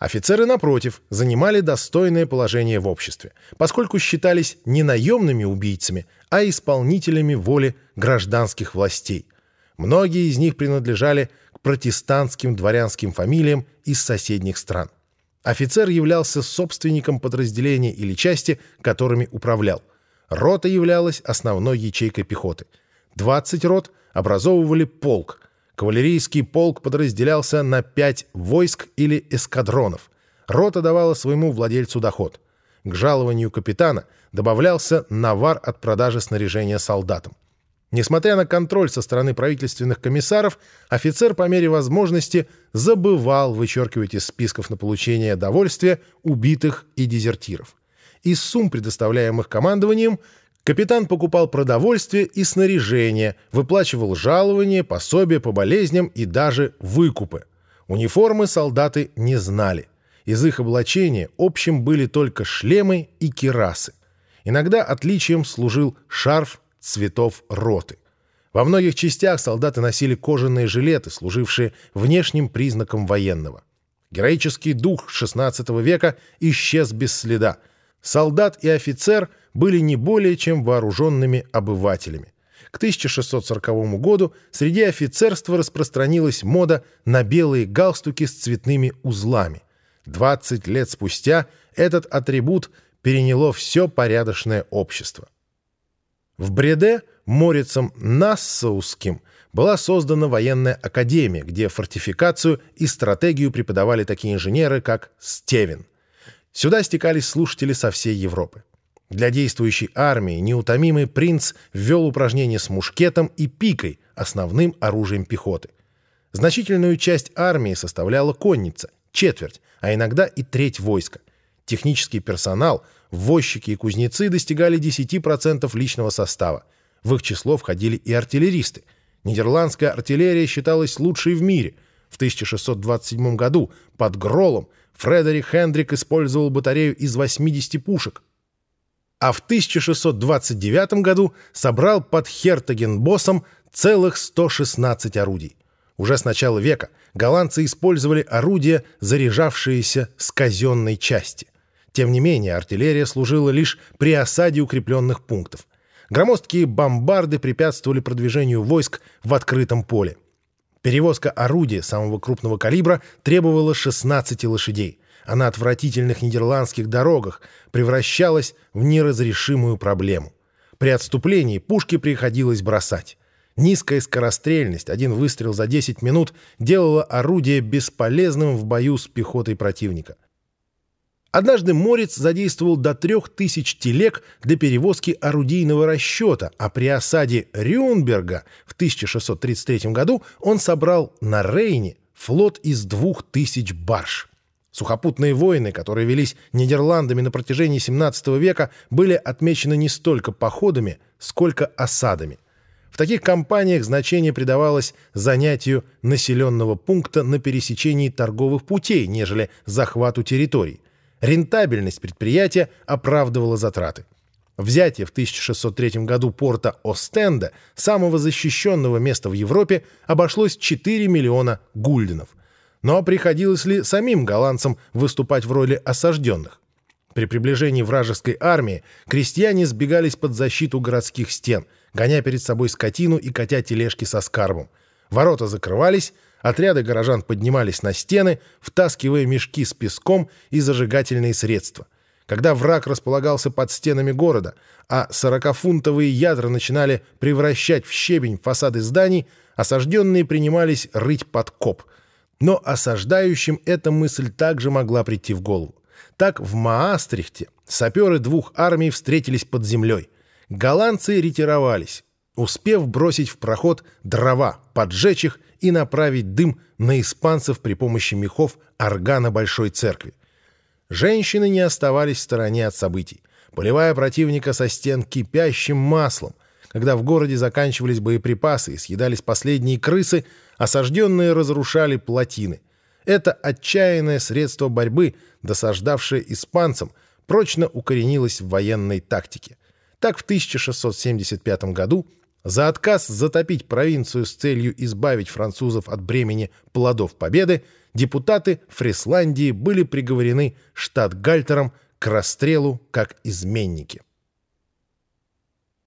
Офицеры, напротив, занимали достойное положение в обществе, поскольку считались не наемными убийцами, а исполнителями воли гражданских властей. Многие из них принадлежали к протестантским дворянским фамилиям из соседних стран. Офицер являлся собственником подразделения или части, которыми управлял. Рота являлась основной ячейкой пехоты. 20 рот образовывали полк – Кавалерийский полк подразделялся на пять войск или эскадронов. Рота давала своему владельцу доход. К жалованию капитана добавлялся навар от продажи снаряжения солдатам. Несмотря на контроль со стороны правительственных комиссаров, офицер по мере возможности забывал вычеркивать из списков на получение довольствия убитых и дезертиров. Из сумм, предоставляемых командованием, Капитан покупал продовольствие и снаряжение, выплачивал жалования, пособия по болезням и даже выкупы. Униформы солдаты не знали. Из их облачения общим были только шлемы и кирасы. Иногда отличием служил шарф цветов роты. Во многих частях солдаты носили кожаные жилеты, служившие внешним признаком военного. Героический дух XVI века исчез без следа. Солдат и офицер – были не более чем вооруженными обывателями. К 1640 году среди офицерства распространилась мода на белые галстуки с цветными узлами. 20 лет спустя этот атрибут переняло все порядочное общество. В Бреде Морицем Нассауским была создана военная академия, где фортификацию и стратегию преподавали такие инженеры, как Стевен. Сюда стекались слушатели со всей Европы. Для действующей армии неутомимый принц ввел упражнения с мушкетом и пикой, основным оружием пехоты. Значительную часть армии составляла конница, четверть, а иногда и треть войска. Технический персонал, возчики и кузнецы достигали 10% личного состава. В их число входили и артиллеристы. Нидерландская артиллерия считалась лучшей в мире. В 1627 году под Гролом Фредерик Хендрик использовал батарею из 80 пушек, а в 1629 году собрал под Хертагенбоссом целых 116 орудий. Уже с начала века голландцы использовали орудия, заряжавшиеся с казенной части. Тем не менее, артиллерия служила лишь при осаде укрепленных пунктов. Громоздкие бомбарды препятствовали продвижению войск в открытом поле. Перевозка орудия самого крупного калибра требовала 16 лошадей а на отвратительных нидерландских дорогах превращалась в неразрешимую проблему. При отступлении пушки приходилось бросать. Низкая скорострельность, один выстрел за 10 минут, делала орудие бесполезным в бою с пехотой противника. Однажды Морец задействовал до трех тысяч телег для перевозки орудийного расчета, а при осаде Рюнберга в 1633 году он собрал на Рейне флот из двух тысяч барж. Сухопутные войны, которые велись Нидерландами на протяжении XVII века, были отмечены не столько походами, сколько осадами. В таких кампаниях значение придавалось занятию населенного пункта на пересечении торговых путей, нежели захвату территорий. Рентабельность предприятия оправдывала затраты. Взятие в 1603 году порта Остенда, самого защищенного места в Европе, обошлось 4 миллиона гульденов – но приходилось ли самим голландцам выступать в роли осажденных? При приближении вражеской армии крестьяне сбегались под защиту городских стен, гоня перед собой скотину и катя тележки со скарбом. Ворота закрывались, отряды горожан поднимались на стены, втаскивая мешки с песком и зажигательные средства. Когда враг располагался под стенами города, а сорокафунтовые ядра начинали превращать в щебень фасады зданий, осажденные принимались рыть подкоп — но осаждающим эта мысль также могла прийти в голову. Так в Маастрихте саперы двух армий встретились под землей. Голландцы ретировались, успев бросить в проход дрова, поджечь их и направить дым на испанцев при помощи мехов органа Большой Церкви. Женщины не оставались в стороне от событий, поливая противника со стен кипящим маслом. Когда в городе заканчивались боеприпасы и съедались последние крысы, осажденные разрушали плотины. Это отчаянное средство борьбы, досаждавшее испанцам, прочно укоренилось в военной тактике. Так в 1675 году за отказ затопить провинцию с целью избавить французов от бремени плодов победы депутаты Фрисландии были приговорены штат Гальтером к расстрелу как изменники.